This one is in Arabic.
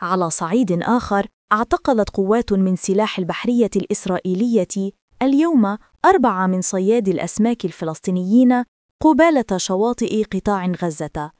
على صعيد آخر اعتقلت قوات من سلاح البحرية الإسرائيلية اليوم أربعة من صياد الأسماك الفلسطينيين قبالة شواطئ قطاع غزة.